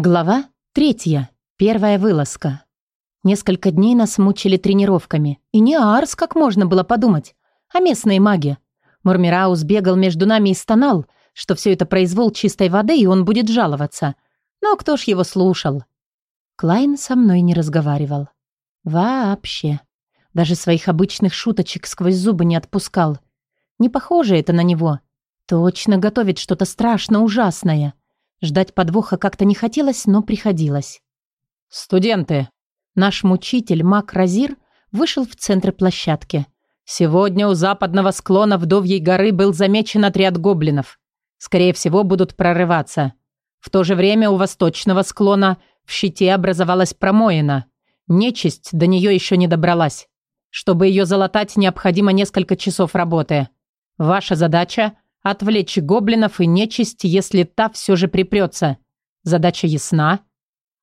Глава третья. Первая вылазка. Несколько дней нас мучили тренировками. И не Арс, как можно было подумать, а местные маги. Мурмираус бегал между нами и стонал, что все это произвол чистой воды, и он будет жаловаться. Но кто ж его слушал? Клайн со мной не разговаривал. Вообще. Даже своих обычных шуточек сквозь зубы не отпускал. Не похоже это на него. Точно готовит что-то страшно ужасное. Ждать подвоха как-то не хотелось, но приходилось. «Студенты!» Наш мучитель, маг Разир, вышел в центр площадки. «Сегодня у западного склона Вдовьей горы был замечен отряд гоблинов. Скорее всего, будут прорываться. В то же время у восточного склона в щите образовалась промоина. Нечисть до нее еще не добралась. Чтобы ее залатать, необходимо несколько часов работы. Ваша задача Отвлечь гоблинов и нечисть, если та все же припрется. Задача ясна.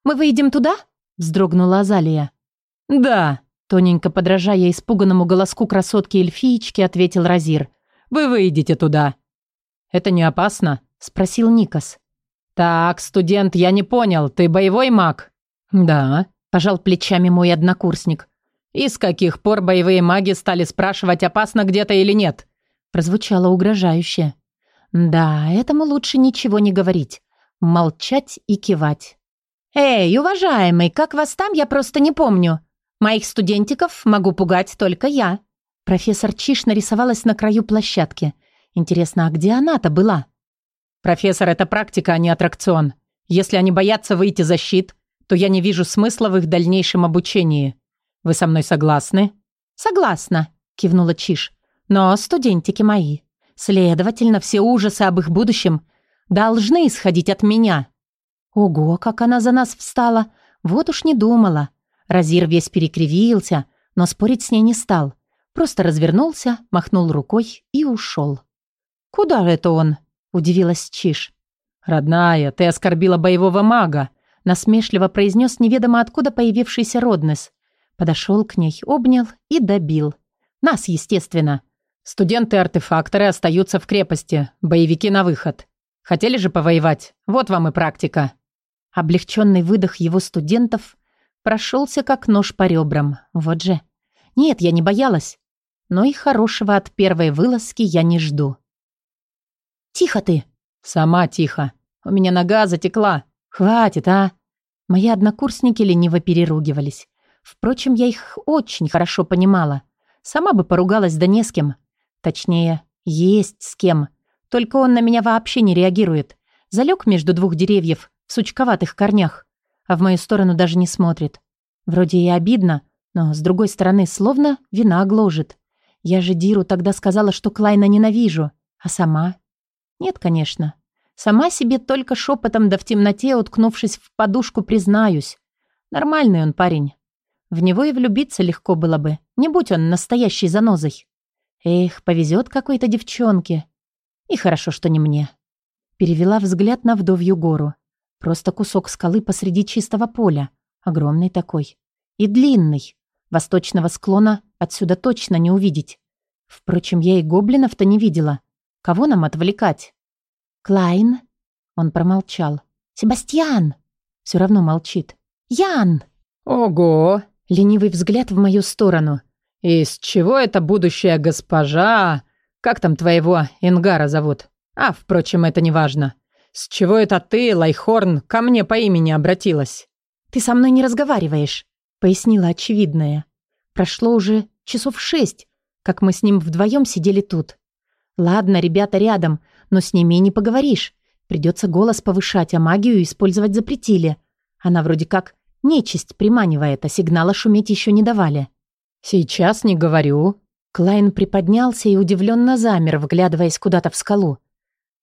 «Мы выйдем туда?» – вздрогнула Азалия. «Да», – тоненько подражая испуганному голоску красотки-эльфиечки, ответил Разир. «Вы выйдете туда». «Это не опасно?» – спросил Никас. «Так, студент, я не понял, ты боевой маг?» «Да», – пожал плечами мой однокурсник. «И с каких пор боевые маги стали спрашивать, опасно где-то или нет?» Прозвучало угрожающе. Да, этому лучше ничего не говорить. Молчать и кивать. «Эй, уважаемый, как вас там, я просто не помню. Моих студентиков могу пугать только я». Профессор Чиш нарисовалась на краю площадки. Интересно, а где она-то была? «Профессор, это практика, а не аттракцион. Если они боятся выйти за щит, то я не вижу смысла в их дальнейшем обучении. Вы со мной согласны?» «Согласна», — кивнула Чиш. Но студентики мои. Следовательно, все ужасы об их будущем должны исходить от меня. Ого, как она за нас встала. Вот уж не думала. Разир весь перекривился, но спорить с ней не стал. Просто развернулся, махнул рукой и ушел. «Куда это он?» – удивилась Чиш. «Родная, ты оскорбила боевого мага», – насмешливо произнес неведомо откуда появившийся Роднес. Подошел к ней, обнял и добил. Нас, естественно. Студенты-артефакторы остаются в крепости, боевики на выход. Хотели же повоевать? Вот вам и практика. Облегченный выдох его студентов прошелся как нож по ребрам. Вот же. Нет, я не боялась. Но и хорошего от первой вылазки я не жду. «Тихо ты!» «Сама тихо. У меня нога затекла. Хватит, а!» Мои однокурсники лениво переругивались. Впрочем, я их очень хорошо понимала. Сама бы поругалась да не с кем. Точнее, есть с кем. Только он на меня вообще не реагирует. Залег между двух деревьев, в сучковатых корнях. А в мою сторону даже не смотрит. Вроде и обидно, но, с другой стороны, словно вина гложет. Я же Диру тогда сказала, что Клайна ненавижу. А сама? Нет, конечно. Сама себе только шепотом да в темноте, уткнувшись в подушку, признаюсь. Нормальный он парень. В него и влюбиться легко было бы, не будь он настоящей занозой. Эх, повезет какой-то девчонке. И хорошо, что не мне. Перевела взгляд на вдовью гору. Просто кусок скалы посреди чистого поля. Огромный такой. И длинный. Восточного склона отсюда точно не увидеть. Впрочем, я и гоблинов-то не видела. Кого нам отвлекать? Клайн? Он промолчал. Себастьян! Все равно молчит. Ян! Ого! Ленивый взгляд в мою сторону. «Из чего это будущая госпожа? Как там твоего Ингара зовут? А, впрочем, это не важно. С чего это ты, Лайхорн, ко мне по имени обратилась?» «Ты со мной не разговариваешь», — пояснила очевидное. «Прошло уже часов шесть, как мы с ним вдвоем сидели тут. Ладно, ребята рядом, но с ними и не поговоришь. Придется голос повышать, а магию использовать запретили. Она вроде как нечисть приманивает, а сигнала шуметь еще не давали». «Сейчас не говорю». Клайн приподнялся и удивленно замер, вглядываясь куда-то в скалу.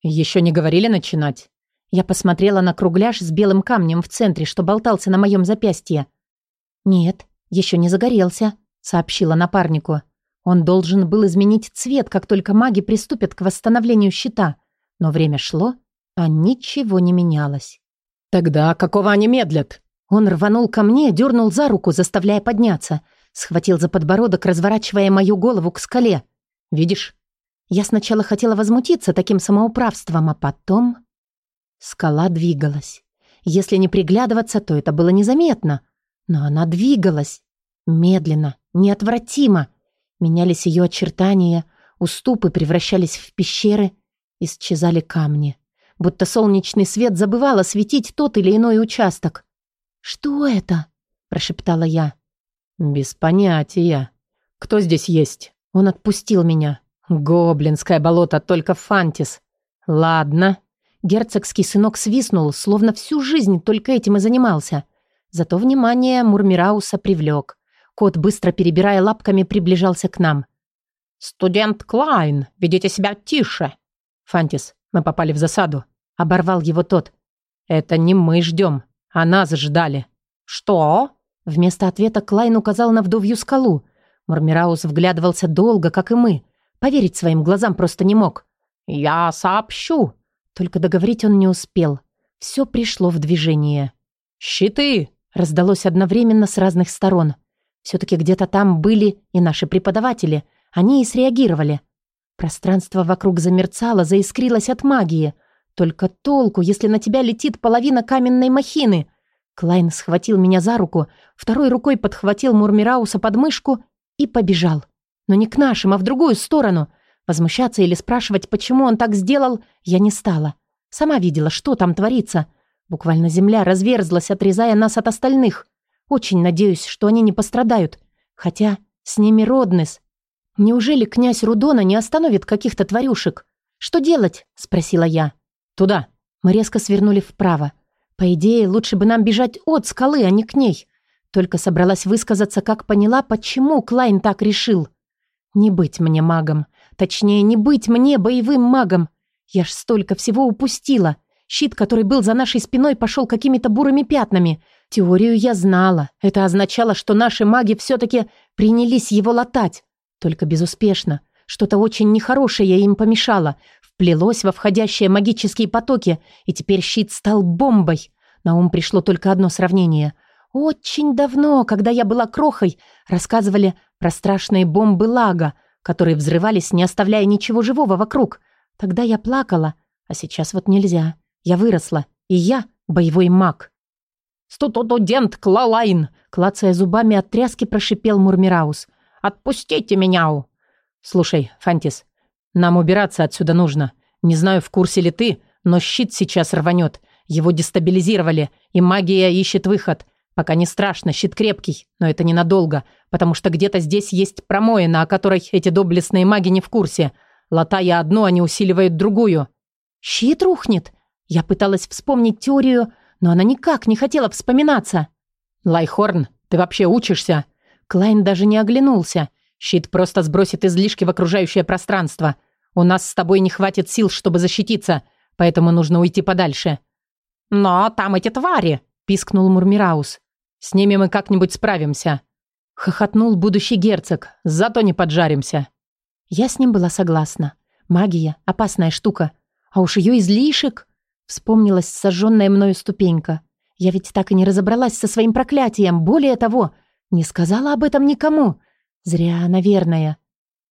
«Еще не говорили начинать?» Я посмотрела на кругляш с белым камнем в центре, что болтался на моем запястье. «Нет, еще не загорелся», — сообщила напарнику. Он должен был изменить цвет, как только маги приступят к восстановлению щита. Но время шло, а ничего не менялось. «Тогда какого они медлят?» Он рванул ко мне, дернул за руку, заставляя подняться — Схватил за подбородок, разворачивая мою голову к скале. «Видишь?» Я сначала хотела возмутиться таким самоуправством, а потом... Скала двигалась. Если не приглядываться, то это было незаметно. Но она двигалась. Медленно, неотвратимо. Менялись ее очертания, уступы превращались в пещеры, исчезали камни. Будто солнечный свет забывал осветить тот или иной участок. «Что это?» – прошептала я. «Без понятия. Кто здесь есть?» Он отпустил меня. «Гоблинское болото, только фантис. Ладно». Герцогский сынок свистнул, словно всю жизнь только этим и занимался. Зато внимание Мурмирауса привлек. Кот, быстро перебирая лапками, приближался к нам. «Студент Клайн, ведите себя тише!» «Фантис, мы попали в засаду», — оборвал его тот. «Это не мы ждем, а нас ждали». «Что?» Вместо ответа Клайн указал на вдовью скалу. Мурмираус вглядывался долго, как и мы. Поверить своим глазам просто не мог. «Я сообщу!» Только договорить он не успел. Все пришло в движение. «Щиты!» раздалось одновременно с разных сторон. Все-таки где-то там были и наши преподаватели. Они и среагировали. Пространство вокруг замерцало, заискрилось от магии. Только толку, если на тебя летит половина каменной махины. Клайн схватил меня за руку, второй рукой подхватил Мурмирауса под мышку и побежал. Но не к нашим, а в другую сторону. Возмущаться или спрашивать, почему он так сделал, я не стала. Сама видела, что там творится. Буквально земля разверзлась, отрезая нас от остальных. Очень надеюсь, что они не пострадают. Хотя с ними Роднес. Неужели князь Рудона не остановит каких-то тварюшек? Что делать? Спросила я. Туда. Мы резко свернули вправо. По идее, лучше бы нам бежать от скалы, а не к ней. Только собралась высказаться, как поняла, почему Клайн так решил. Не быть мне магом. Точнее, не быть мне боевым магом. Я ж столько всего упустила. Щит, который был за нашей спиной, пошел какими-то бурыми пятнами. Теорию я знала. Это означало, что наши маги все-таки принялись его латать. Только безуспешно. Что-то очень нехорошее им помешало. Вплелось во входящие магические потоки, и теперь щит стал бомбой. На ум пришло только одно сравнение. Очень давно, когда я была крохой, рассказывали про страшные бомбы лага, которые взрывались, не оставляя ничего живого вокруг. Тогда я плакала, а сейчас вот нельзя. Я выросла, и я боевой маг. «Студент Клалайн!» Клацая зубами от тряски, прошипел Мурмираус. «Отпустите меня!» «Слушай, Фантис, нам убираться отсюда нужно. Не знаю, в курсе ли ты, но щит сейчас рванет. Его дестабилизировали, и магия ищет выход. Пока не страшно, щит крепкий, но это ненадолго, потому что где-то здесь есть промоина, о которой эти доблестные маги не в курсе. Латая одну, они усиливают другую. Щит рухнет. Я пыталась вспомнить теорию, но она никак не хотела вспоминаться. Лайхорн, ты вообще учишься? Клайн даже не оглянулся. Щит просто сбросит излишки в окружающее пространство. У нас с тобой не хватит сил, чтобы защититься, поэтому нужно уйти подальше. Но там эти твари, пискнул Мурмираус. «С ними мы как-нибудь справимся», — хохотнул будущий герцог. «Зато не поджаримся». Я с ним была согласна. Магия — опасная штука. А уж ее излишек... Вспомнилась сожженная мною ступенька. Я ведь так и не разобралась со своим проклятием. Более того, не сказала об этом никому. Зря, наверное.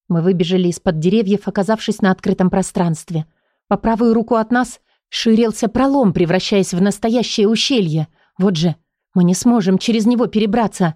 Мы выбежали из-под деревьев, оказавшись на открытом пространстве. По правую руку от нас ширился пролом, превращаясь в настоящее ущелье. Вот же, мы не сможем через него перебраться».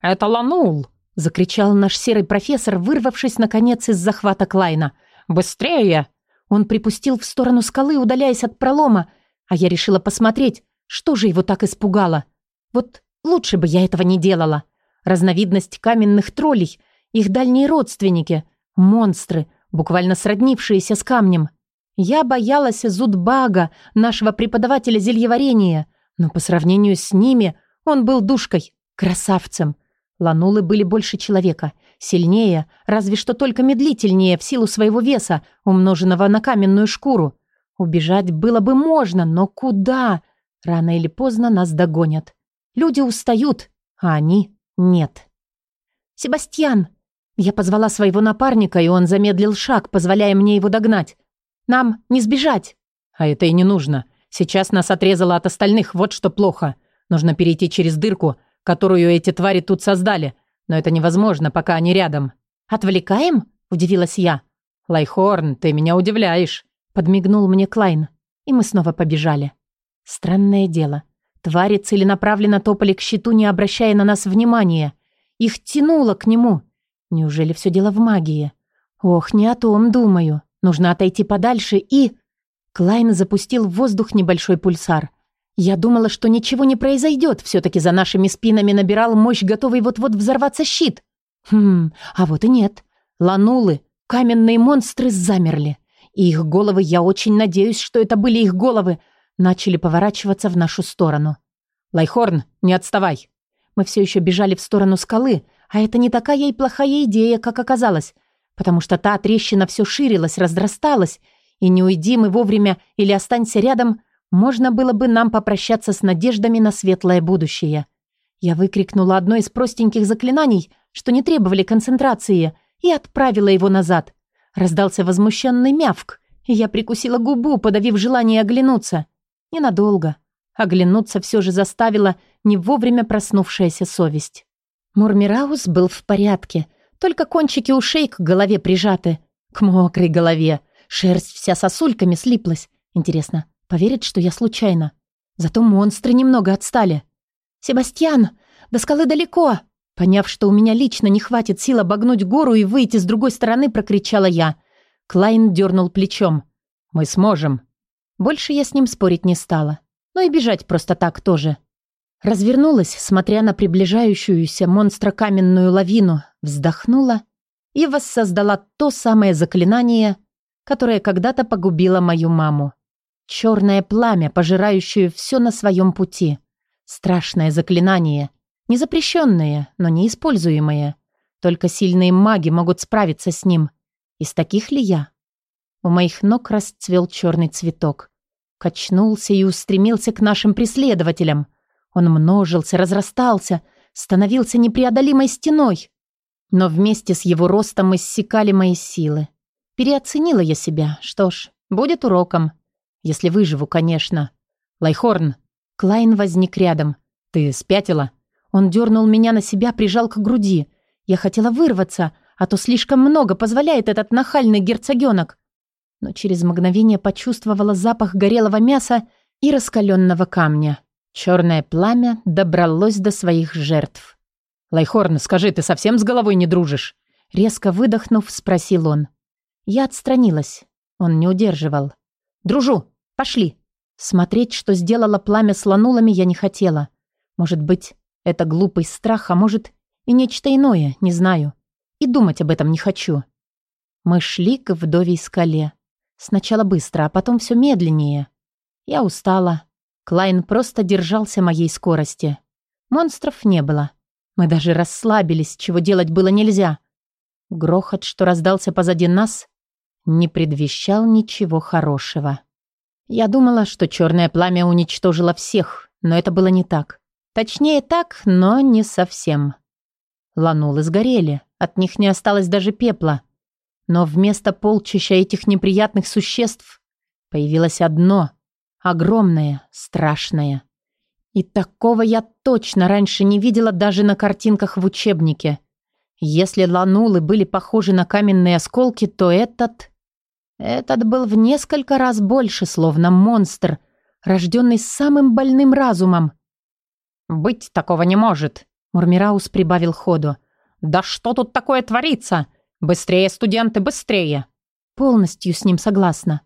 «Это Ланул!» — закричал наш серый профессор, вырвавшись, наконец, из захвата Клайна. «Быстрее!» Он припустил в сторону скалы, удаляясь от пролома, а я решила посмотреть, что же его так испугало. Вот лучше бы я этого не делала. Разновидность каменных троллей, их дальние родственники, монстры, буквально сроднившиеся с камнем. Я боялась Зудбага, нашего преподавателя зельеварения — но по сравнению с ними он был душкой, красавцем. Ланулы были больше человека, сильнее, разве что только медлительнее в силу своего веса, умноженного на каменную шкуру. Убежать было бы можно, но куда? Рано или поздно нас догонят. Люди устают, а они нет. «Себастьян!» Я позвала своего напарника, и он замедлил шаг, позволяя мне его догнать. «Нам не сбежать!» «А это и не нужно. Сейчас нас отрезало от остальных, вот что плохо. Нужно перейти через дырку, которую эти твари тут создали. Но это невозможно, пока они рядом». «Отвлекаем?» – удивилась я. «Лайхорн, ты меня удивляешь», – подмигнул мне Клайн. И мы снова побежали. Странное дело. Твари целенаправленно топали к щиту, не обращая на нас внимания. Их тянуло к нему. Неужели все дело в магии? Ох, не о том думаю. Нужно отойти подальше и... Клайн запустил в воздух небольшой пульсар. Я думала, что ничего не произойдет. Все-таки за нашими спинами набирал мощь, готовый вот-вот взорваться щит. Хм, а вот и нет. Ланулы, каменные монстры замерли. И их головы, я очень надеюсь, что это были их головы, начали поворачиваться в нашу сторону. «Лайхорн, не отставай!» Мы все еще бежали в сторону скалы, а это не такая и плохая идея, как оказалось, потому что та трещина все ширилась, разрасталась, и не уйди мы вовремя или останься рядом, можно было бы нам попрощаться с надеждами на светлое будущее. Я выкрикнула одно из простеньких заклинаний, что не требовали концентрации, и отправила его назад. Раздался возмущенный мявк, и я прикусила губу, подавив желание оглянуться. Ненадолго. Оглянуться все же заставила не вовремя проснувшаяся совесть. Мурмираус был в порядке, только кончики ушей к голове прижаты. К мокрой голове. Шерсть вся сосульками слиплась. Интересно, поверит, что я случайно? Зато монстры немного отстали. «Себастьян, до скалы далеко!» Поняв, что у меня лично не хватит сил обогнуть гору и выйти с другой стороны, прокричала я. Клайн дернул плечом. «Мы сможем». Больше я с ним спорить не стала. Но и бежать просто так тоже. Развернулась, смотря на приближающуюся монстра-каменную лавину, вздохнула и воссоздала то самое заклинание, которое когда-то погубило мою маму. Черное пламя, пожирающее все на своем пути. Страшное заклинание — Незапрещенные, но неиспользуемые. Только сильные маги могут справиться с ним. Из таких ли я? У моих ног расцвел черный цветок. Качнулся и устремился к нашим преследователям. Он множился, разрастался, становился непреодолимой стеной. Но вместе с его ростом иссякали мои силы. Переоценила я себя. Что ж, будет уроком. Если выживу, конечно. Лайхорн. Клайн возник рядом. Ты спятила? Он дернул меня на себя, прижал к груди. Я хотела вырваться, а то слишком много позволяет этот нахальный герцогенок. Но через мгновение почувствовала запах горелого мяса и раскаленного камня. Черное пламя добралось до своих жертв. «Лайхорн, скажи, ты совсем с головой не дружишь?» Резко выдохнув, спросил он. Я отстранилась. Он не удерживал. «Дружу, пошли!» Смотреть, что сделала пламя с ланулами, я не хотела. Может быть, это глупый страх, а может и нечто иное, не знаю. И думать об этом не хочу. Мы шли к вдовей скале. Сначала быстро, а потом все медленнее. Я устала. Клайн просто держался моей скорости. Монстров не было. Мы даже расслабились, чего делать было нельзя. Грохот, что раздался позади нас, не предвещал ничего хорошего. Я думала, что черное пламя уничтожило всех, но это было не так. Точнее так, но не совсем. Ланулы сгорели, от них не осталось даже пепла. Но вместо полчища этих неприятных существ появилось одно, огромное, страшное. И такого я точно раньше не видела даже на картинках в учебнике. Если ланулы были похожи на каменные осколки, то этот... Этот был в несколько раз больше, словно монстр, рожденный самым больным разумом. «Быть такого не может», — Мурмираус прибавил ходу. «Да что тут такое творится? Быстрее, студенты, быстрее!» Полностью с ним согласна.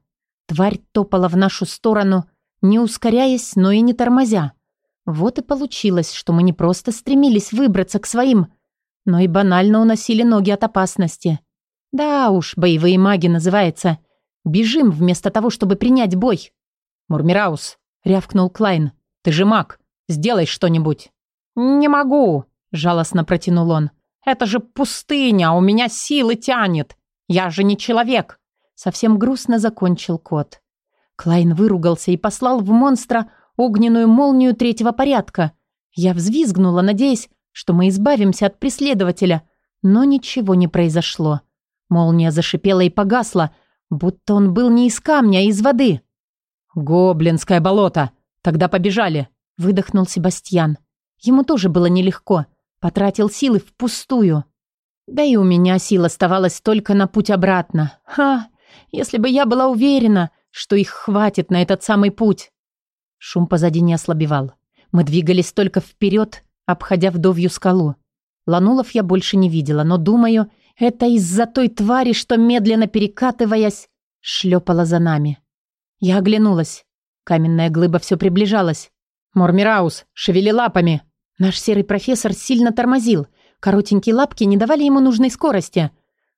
Тварь топала в нашу сторону, не ускоряясь, но и не тормозя. Вот и получилось, что мы не просто стремились выбраться к своим, но и банально уносили ноги от опасности. Да уж, боевые маги называется. Бежим вместо того, чтобы принять бой. «Мурмираус», — рявкнул Клайн, — «ты же маг. Сделай что-нибудь». «Не могу», — жалостно протянул он. «Это же пустыня, у меня силы тянет. Я же не человек». Совсем грустно закончил кот. Клайн выругался и послал в монстра огненную молнию третьего порядка. Я взвизгнула, надеясь, что мы избавимся от преследователя, но ничего не произошло. Молния зашипела и погасла, будто он был не из камня, а из воды. «Гоблинское болото! Тогда побежали!» выдохнул Себастьян. Ему тоже было нелегко. Потратил силы впустую. Да и у меня сил оставалось только на путь обратно. Ха! Если бы я была уверена, что их хватит на этот самый путь. Шум позади не ослабевал. Мы двигались только вперед, обходя вдовью скалу. Ланулов я больше не видела, но, думаю, это из-за той твари, что, медленно перекатываясь, шлепала за нами. Я оглянулась. Каменная глыба все приближалась. «Мормираус, шевели лапами!» Наш серый профессор сильно тормозил. Коротенькие лапки не давали ему нужной скорости.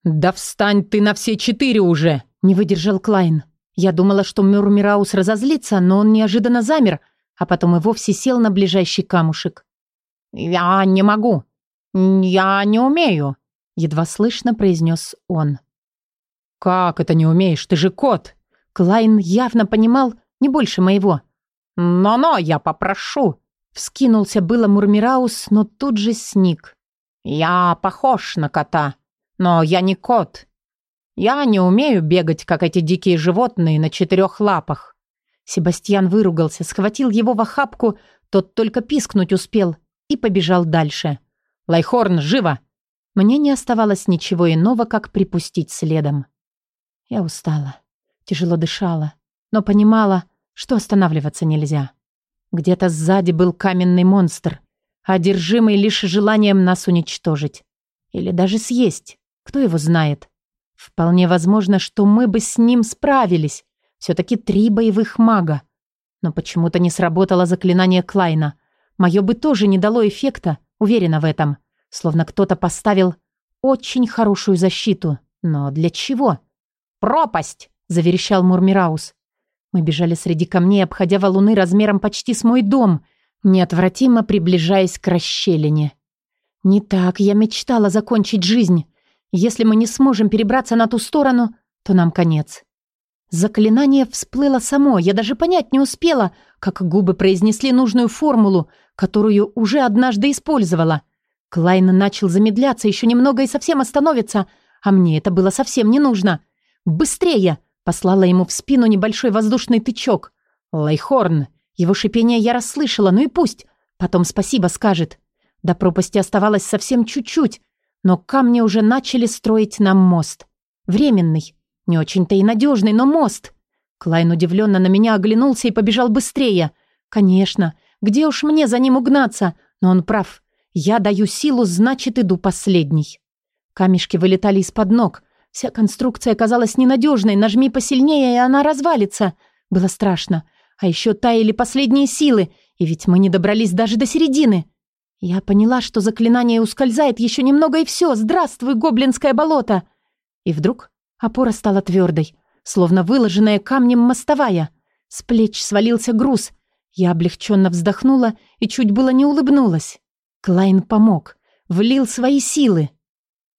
«Да встань ты на все четыре уже!» Не выдержал Клайн. Я думала, что Мурмираус разозлится, но он неожиданно замер, а потом и вовсе сел на ближайший камушек. «Я не могу. Я не умею», — едва слышно произнес он. «Как это не умеешь? Ты же кот!» Клайн явно понимал не больше моего. «Но-но, я попрошу!» Вскинулся было Мурмираус, но тут же сник. «Я похож на кота, но я не кот. Я не умею бегать, как эти дикие животные на четырех лапах». Себастьян выругался, схватил его в охапку, тот только пискнуть успел и побежал дальше. «Лайхорн, живо!» Мне не оставалось ничего иного, как припустить следом. Я устала, тяжело дышала, но понимала, что останавливаться нельзя. Где-то сзади был каменный монстр, одержимый лишь желанием нас уничтожить. Или даже съесть. Кто его знает? Вполне возможно, что мы бы с ним справились. Все-таки три боевых мага. Но почему-то не сработало заклинание Клайна. Мое бы тоже не дало эффекта, уверена в этом. Словно кто-то поставил очень хорошую защиту. Но для чего? «Пропасть!» – заверещал Мурмираус. Мы бежали среди камней, обходя валуны размером почти с мой дом, неотвратимо приближаясь к расщелине. Не так я мечтала закончить жизнь. Если мы не сможем перебраться на ту сторону, то нам конец. Заклинание всплыло само, я даже понять не успела, как губы произнесли нужную формулу, которую уже однажды использовала. Клайн начал замедляться еще немного и совсем остановится, а мне это было совсем не нужно. «Быстрее!» Послала ему в спину небольшой воздушный тычок. Лайхорн. Его шипение я расслышала, ну и пусть. Потом спасибо скажет. До пропасти оставалось совсем чуть-чуть, но камни уже начали строить нам мост. Временный. Не очень-то и надежный, но мост. Клайн удивленно на меня оглянулся и побежал быстрее. Конечно, где уж мне за ним угнаться? Но он прав. Я даю силу, значит, иду последний. Камешки вылетали из-под ног. Вся конструкция казалась ненадежной. Нажми посильнее, и она развалится. Было страшно. А еще таяли последние силы. И ведь мы не добрались даже до середины. Я поняла, что заклинание ускользает еще немного, и все. Здравствуй, гоблинское болото. И вдруг опора стала твердой, словно выложенная камнем мостовая. С плеч свалился груз. Я облегченно вздохнула и чуть было не улыбнулась. Клайн помог, влил свои силы.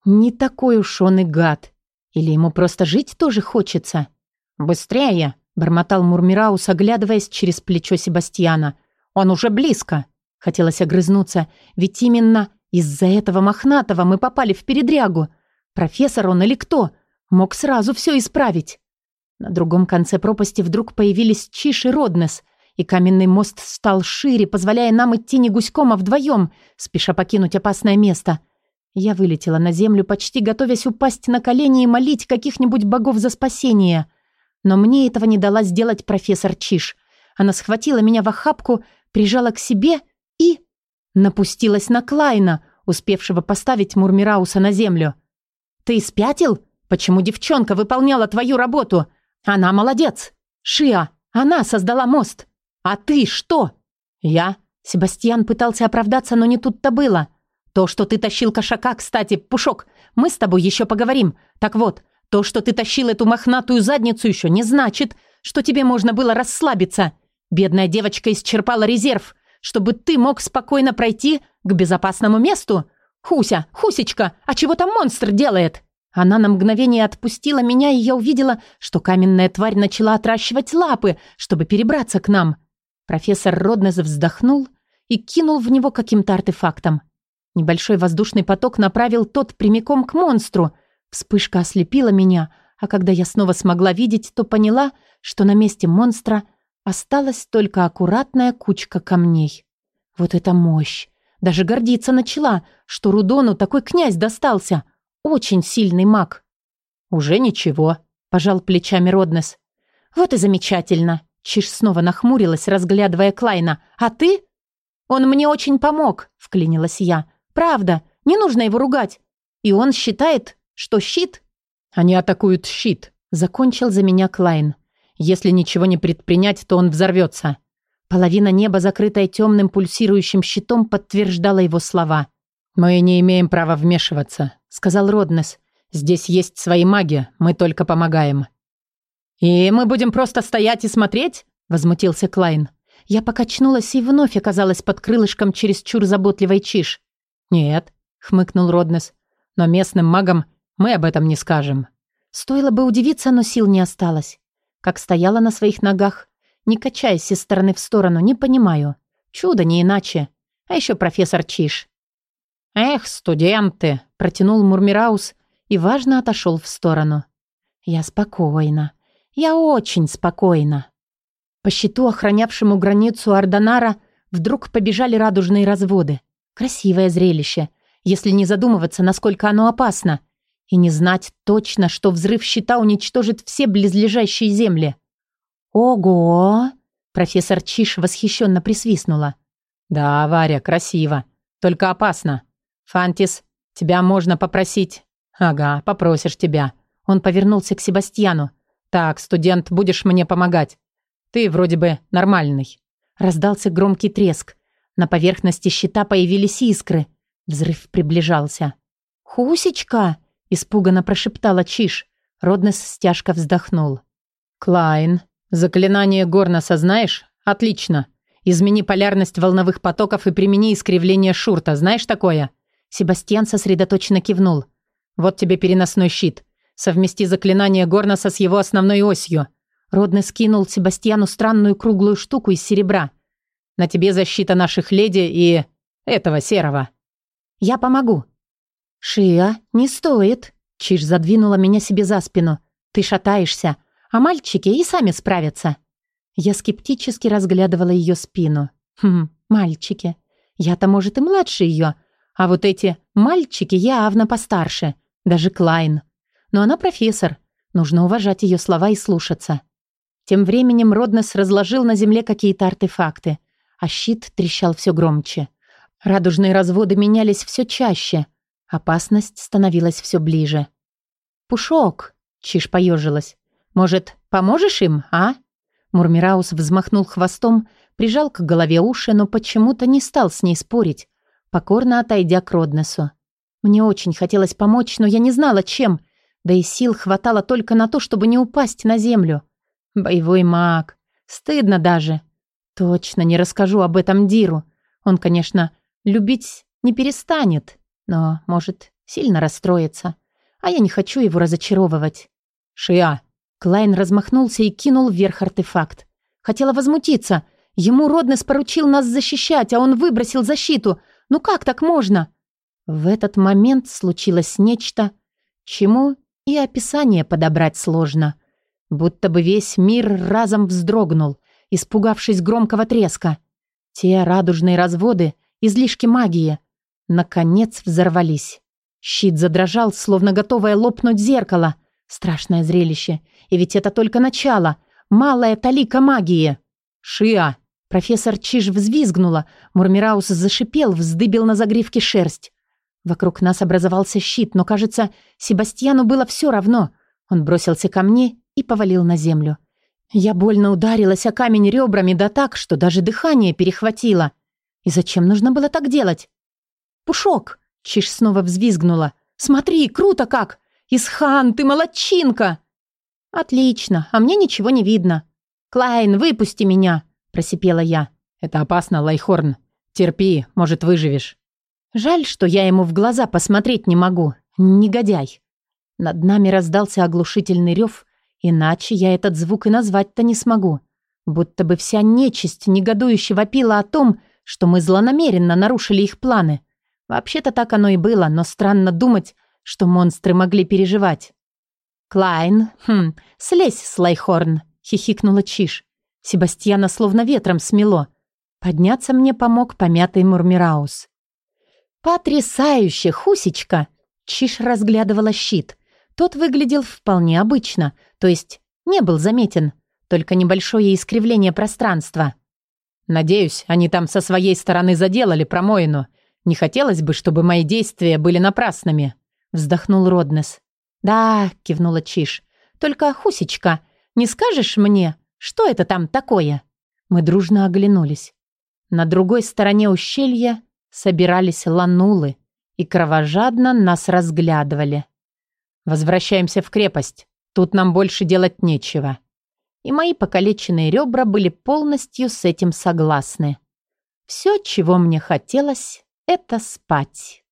Не такой уж он и гад. Или ему просто жить тоже хочется? «Быстрее!» — бормотал Мурмираус, оглядываясь через плечо Себастьяна. «Он уже близко!» Хотелось огрызнуться, ведь именно из-за этого мохнатого мы попали в передрягу. Профессор он или кто? Мог сразу все исправить. На другом конце пропасти вдруг появились Чиш и Роднес, и каменный мост стал шире, позволяя нам идти не гуськом, а вдвоем, спеша покинуть опасное место — я вылетела на землю, почти готовясь упасть на колени и молить каких-нибудь богов за спасение. Но мне этого не дала сделать профессор Чиш. Она схватила меня в охапку, прижала к себе и... Напустилась на Клайна, успевшего поставить Мурмирауса на землю. «Ты спятил? Почему девчонка выполняла твою работу? Она молодец. Шиа, она создала мост. А ты что?» «Я?» Себастьян пытался оправдаться, но не тут-то было. То, что ты тащил кошака, кстати, Пушок, мы с тобой еще поговорим. Так вот, то, что ты тащил эту мохнатую задницу, еще не значит, что тебе можно было расслабиться. Бедная девочка исчерпала резерв, чтобы ты мог спокойно пройти к безопасному месту. Хуся, Хусечка, а чего там монстр делает? Она на мгновение отпустила меня, и я увидела, что каменная тварь начала отращивать лапы, чтобы перебраться к нам. Профессор Роднез вздохнул и кинул в него каким-то артефактом. Небольшой воздушный поток направил тот прямиком к монстру. Вспышка ослепила меня, а когда я снова смогла видеть, то поняла, что на месте монстра осталась только аккуратная кучка камней. Вот это мощь! Даже гордиться начала, что Рудону такой князь достался. Очень сильный маг. «Уже ничего», — пожал плечами Роднес. «Вот и замечательно», — Чиш снова нахмурилась, разглядывая Клайна. «А ты?» Он мне очень помог», — вклинилась я. «Правда, не нужно его ругать. И он считает, что щит...» «Они атакуют щит», — закончил за меня Клайн. «Если ничего не предпринять, то он взорвется». Половина неба, закрытая темным пульсирующим щитом, подтверждала его слова. «Мы не имеем права вмешиваться», — сказал Роднес. «Здесь есть свои маги, мы только помогаем». «И мы будем просто стоять и смотреть?» — возмутился Клайн. Я покачнулась и вновь оказалась под крылышком чересчур заботливой чиш. «Нет», — хмыкнул Роднес, — «но местным магам мы об этом не скажем». Стоило бы удивиться, но сил не осталось. Как стояла на своих ногах, не качаясь из стороны в сторону, не понимаю. Чудо не иначе. А еще профессор Чиш. «Эх, студенты!» — протянул Мурмираус и важно отошел в сторону. «Я спокойна. Я очень спокойна». По щиту, охранявшему границу Ардонара, вдруг побежали радужные разводы. Красивое зрелище, если не задумываться, насколько оно опасно, и не знать точно, что взрыв щита уничтожит все близлежащие земли. «Ого!» — профессор Чиш восхищенно присвистнула. «Да, Варя, красиво. Только опасно. Фантис, тебя можно попросить?» «Ага, попросишь тебя». Он повернулся к Себастьяну. «Так, студент, будешь мне помогать. Ты вроде бы нормальный». Раздался громкий треск. На поверхности щита появились искры. Взрыв приближался. «Хусечка!» – испуганно прошептала Чиш. Роднес стяжко вздохнул. «Клайн, заклинание Горноса знаешь? Отлично. Измени полярность волновых потоков и примени искривление шурта. Знаешь такое?» Себастьян сосредоточенно кивнул. «Вот тебе переносной щит. Совмести заклинание Горноса с его основной осью. Родный скинул Себастьяну странную круглую штуку из серебра. «На тебе защита наших леди и... этого серого». «Я помогу». «Шия, не стоит». Чиж задвинула меня себе за спину. «Ты шатаешься, а мальчики и сами справятся». Я скептически разглядывала ее спину. «Хм, мальчики. Я-то, может, и младше ее, а вот эти мальчики явно постарше, даже Клайн. Но она профессор, нужно уважать ее слова и слушаться». Тем временем Роднес разложил на земле какие-то артефакты, а щит трещал все громче. Радужные разводы менялись все чаще. Опасность становилась все ближе. «Пушок!» — Чиж поежилась. «Может, поможешь им, а?» Мурмираус взмахнул хвостом, прижал к голове уши, но почему-то не стал с ней спорить, покорно отойдя к Роднесу. Мне очень хотелось помочь, но я не знала, чем, да и сил хватало только на то, чтобы не упасть на землю. Боевой маг. Стыдно даже. Точно не расскажу об этом Диру. Он, конечно, любить не перестанет, но, может, сильно расстроится. А я не хочу его разочаровывать. Шиа. Клайн размахнулся и кинул вверх артефакт. Хотела возмутиться. Ему Роднес поручил нас защищать, а он выбросил защиту. Ну как так можно? В этот момент случилось нечто, чему и описание подобрать сложно. Будто бы весь мир разом вздрогнул, испугавшись громкого треска. Те радужные разводы, излишки магии, наконец взорвались. Щит задрожал, словно готовое лопнуть зеркало. Страшное зрелище. И ведь это только начало. Малая талика магии. «Шиа!» Профессор Чиж взвизгнула. Мурмираус зашипел, вздыбил на загривке шерсть. Вокруг нас образовался щит, но, кажется, Себастьяну было все равно. Он бросился ко мне и повалил на землю. Я больно ударилась о камень ребрами, да так, что даже дыхание перехватило. И зачем нужно было так делать? «Пушок!» — Чиш снова взвизгнула. «Смотри, круто как! Исхан, ты молодчинка!» «Отлично, а мне ничего не видно. Клайн, выпусти меня!» — просипела я. «Это опасно, Лайхорн. Терпи, может, выживешь». Жаль, что я ему в глаза посмотреть не могу. Негодяй. Над нами раздался оглушительный рев, Иначе я этот звук и назвать-то не смогу. Будто бы вся нечисть негодующе вопила о том, что мы злонамеренно нарушили их планы. Вообще-то так оно и было, но странно думать, что монстры могли переживать. «Клайн, хм, слезь, Слайхорн!» — хихикнула Чиш. Себастьяна словно ветром смело. Подняться мне помог помятый Мурмираус. «Потрясающе, Хусечка!» Чиш разглядывала щит. Тот выглядел вполне обычно, то есть не был заметен, только небольшое искривление пространства. Надеюсь, они там со своей стороны заделали промоину. Не хотелось бы, чтобы мои действия были напрасными», — вздохнул Роднес. «Да», — кивнула Чиш. «Только, Хусечка, не скажешь мне, что это там такое?» Мы дружно оглянулись. На другой стороне ущелья собирались ланулы и кровожадно нас разглядывали. «Возвращаемся в крепость. Тут нам больше делать нечего». И мои покалеченные ребра были полностью с этим согласны. Все, чего мне хотелось, это спать.